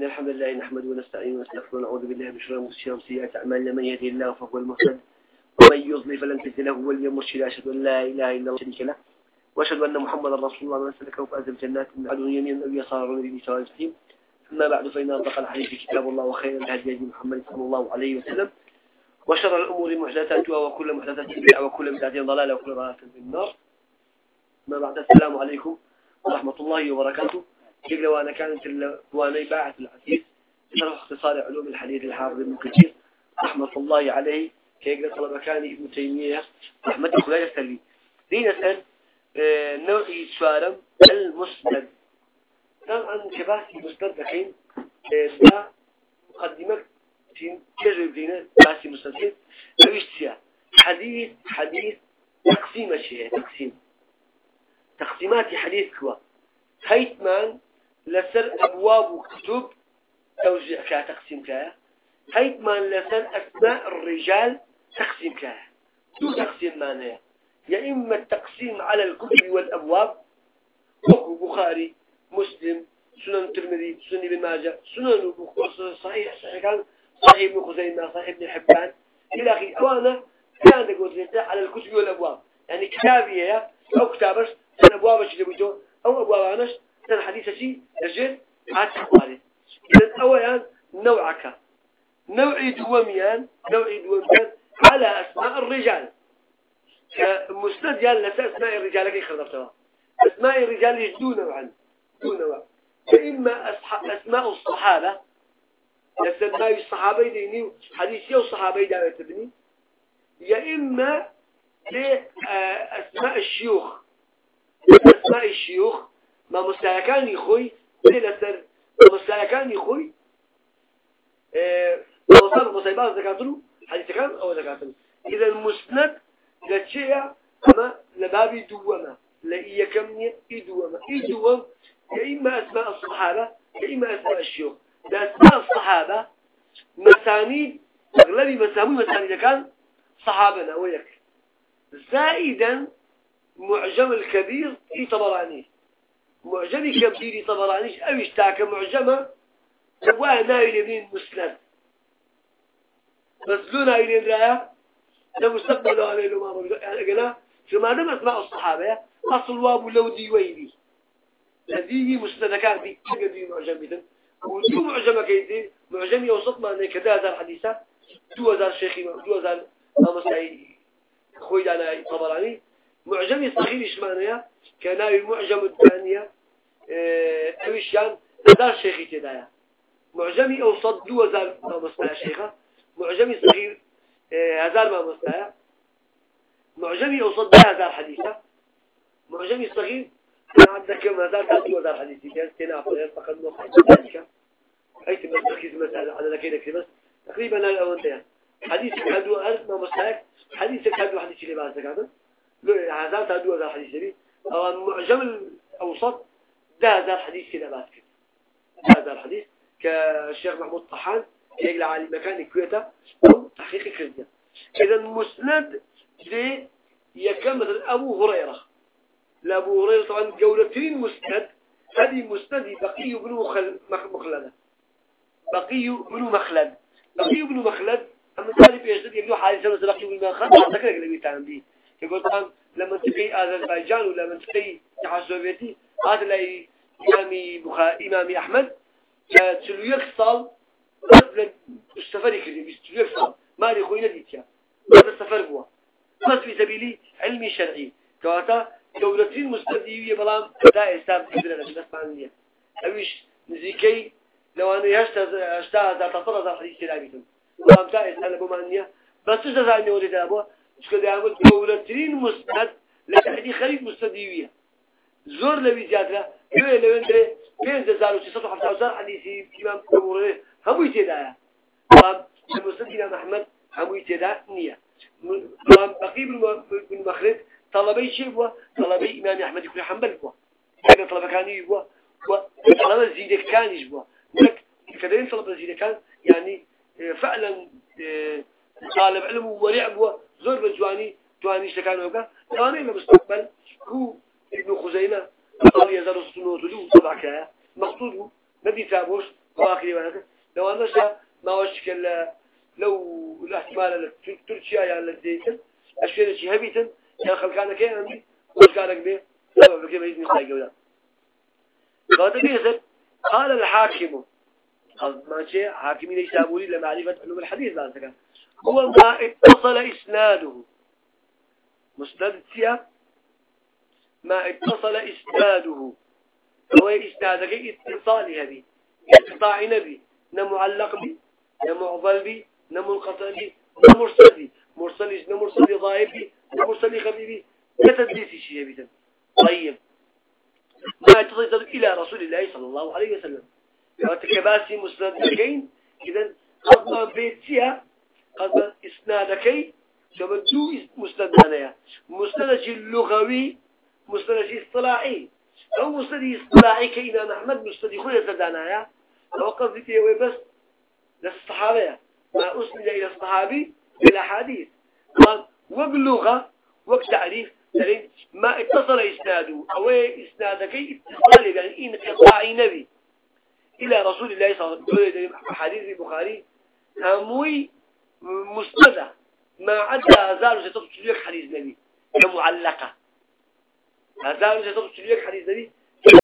إن الحمد لله نحمده ونستعين ونستغفر ونعوذ بالله من شرور أنفسنا وسيئات أعمالنا. من يهده الله فهو المهتد ومن يضلل فلن تجد له وليا مرشدا. أشهد أن لا إله إلا الله شريك له وأشهد أن محمدا رسول الله. من سلكه فأز الجنات من عدو يمين أو يسار من سواء الجحيم أما بعد فإن أصدق الحديث كتاب الله وخير الهدي هدي محمد صلى الله عليه وسلم وشر الأمور محدثاتها وكل محدثة بدعة وكل بدعة ضلالة وكل ضلالة في النار. ما بعد السلام عليكم ورحمة الله وبركاته. يقول وأنا كانت وأنا باعة العزيز شرح اختصار علوم الحديث الحافظ ابن كثير رحمة الله عليه كيقول طلب كان ابن تيمية. رحمة الله يسلي دين أسأل آه، نوعي سوارم المسند. طبعا كباسي مسند الحين آه، ده مقدمة تجرب دينا باسي مسند. اشتيا حديث حديث تقسيم الشيء تقسيم. تقسيمات حديث كوا. هيتمان لسر أبواب وكتب توزيع كا تقسيم كا هيتمان لسر أسماء الرجال تقسيم كا دو تقسيم معناه يا إما التقسيم على الكتب والأبواب بخاري مسلم سنن الترمذي سنن ابن ماجه سنن صحيح صحيح كان صحيح ابن خزيمة صحيح ابن حبان. إلى آخره أوانا كان يقول على الكتب والأبواب يعني كتابية أو كتابش سن أبوابش اللي بيجو أو أبوابانش سن حديثة شيء رجل عاد تقوالي إذا أولا نوعك نوعي دوميان نوعي دوميان على أسماء الرجال. كمسند لسا أسماء الرجال كي خلفتها أسماء الرجال يجدون نوعا دون نوع فإما أسماء الصحابة أسماء الصحابة ديني حديثي والصحابة دعوة تبني. يا إما لأسماء الشيوخ. أسماء الشيوخ ما مستعكان يخوي لسر ما مستعكان يخوي وصل مصيبات ذكرتلو حديث كان أو ذكرتلو إذا المسند لشيء أما لبابي دوما لإيا كمني إدوما إدوم يا إما أسماء الصحابة يا إما أسماء الشيوخ. لأسماء الصحابة مسانيد أغلبي مسامي مسانيد كان صحابنا ويك زائدا معجم الكبير في طبراني. معجم كبير طبراني أو اشتاك معجمة؟ سواء نايل من مسند بس لو نايل رايا لمستقبل عليه ما يعني قلنا شو ما دام أسماء الصحابة أصل واب لو ديويني هذه مسند كان في كبير معجم بيتن ودو معجمة كيدي معجم يوسط ما كذا هذا الحديثة دو هذا الشيخي دو هذا ما مسعي خوي دانا طبراني. معجم صغير إيش معناه كان المعجم الثانية آه، أويش يعني هذا الشيخي تدايا معجمي أوسط دو هزار ما مستعى شيخة. معجمي صغير آه، هزار ما مستعى معجمي أوسط ده هزار حديثة. معجمي صغير أنا عندك كم هزار دو هزار حديثة. يعني تنافر فقط نقطة ذلك. أي تبقى تركيز مثلا على ذلك بس. تقريبا الأول ده حديثك هدو ألف ما مستعى حديثك هدو حديث اللي بعد ذلك هذا تدو هذا الحديث لي أو معجم الأوسط ده هذا الحديث كده بعد كده. هذا الحديث كالشيخ محمود طحان يقلع على مكان الكويتة أو تحقيق كردية إذا مسند ليه يكمل أبو هريرة. لأبو هريرة طبعا جولتين مسند. هذه مسند بقي بن مخلد. بقي بن مخلد. بقي بن مخلد. أما ذلك يجد يقول حادثة بقي بن مخلد. أعتقد أقول لك تعمل به. يقول طبعا لما تقي أذربيجان ولا من تقي السوفيتي هذا لي إمامي بخا إمامي أحمد تلويك صال قبل السفر كذي بس تلويك صال ما لي خوينا ديتيا هذا السفر هو بس في سبيلي علمي شرعي كواتا دولتين مستديوية بلام دا إسلام تدرنا بالأسبانية أويش نزيكي لو أنا يشتا أشتا هذا هذا الحديث كلامي بلام دا إسلام بمانية بس إيش تزعلني ولي دابو مستديوية زور لوي زيادة يوه لو انت بين زارو ستة وحفظة وزار حديثي إمام كبوري همو يتدايا طبعا المسند إمام أحمد همو يتدا نية طبعا بقي بن مخلد طلبي شيء هو طلبي إمام أحمد يكون حنبل هو هذا طلبة كان يبوا وطلبة زيدة كان لك كذلك طلبة زيدة كان يعني فعلا طالب علم ورع زور بجواني جواني شكانه وكا جواني المستقبل هو ابن خزيمة قال يزال السنة تلو طبعك مقصوده نبي تابوش واخري وأنا لو أنا ما وشكل لو الاحتمال تركيا يعني لديتن أشياء شيء هبيتن كان خلقانا كين عندي وش قالك به لا بكي ما يزني خايق ولا قال الحاكم ما شيء حاكمين يسابولي لمعرفة علوم الحديث لا هو ما اتصل إسناده. مسند سيا ما اتصل إسناده. هو إسنادك اتصال هذه انقطاع نبي نمعلق بي نمعضل بي نمنقطع بي نمرسل بي. مرسل نمرسل ضائب بي نمرسل خبيبي كتدليس شيء بيتم طيب. ما اتصل إلى رسول الله صلى الله عليه وسلم. كباسي مسندكين إذا قد ما ما إسنادكين شبدو مستندانيا مستند اللغوي مستند اصطلاحي. أو مستند اصطلاحي كإمام أحمد مستند خلية سدانايا لو قصدي بس؟ للصحابة. ما أسند إلى الصحابي إلى حديث. وباللغة وقت تعريف. يعني ما اتصل إسناده. أو إسنادك اتصال يعني انقطاع نبي. إلى رسول الله صلى الله عليه وسلم. حديث البخاري هموي مستدى ما عدا زال ستطلق حديث نبي. كمعلقة زال ستطلق حديث نبي.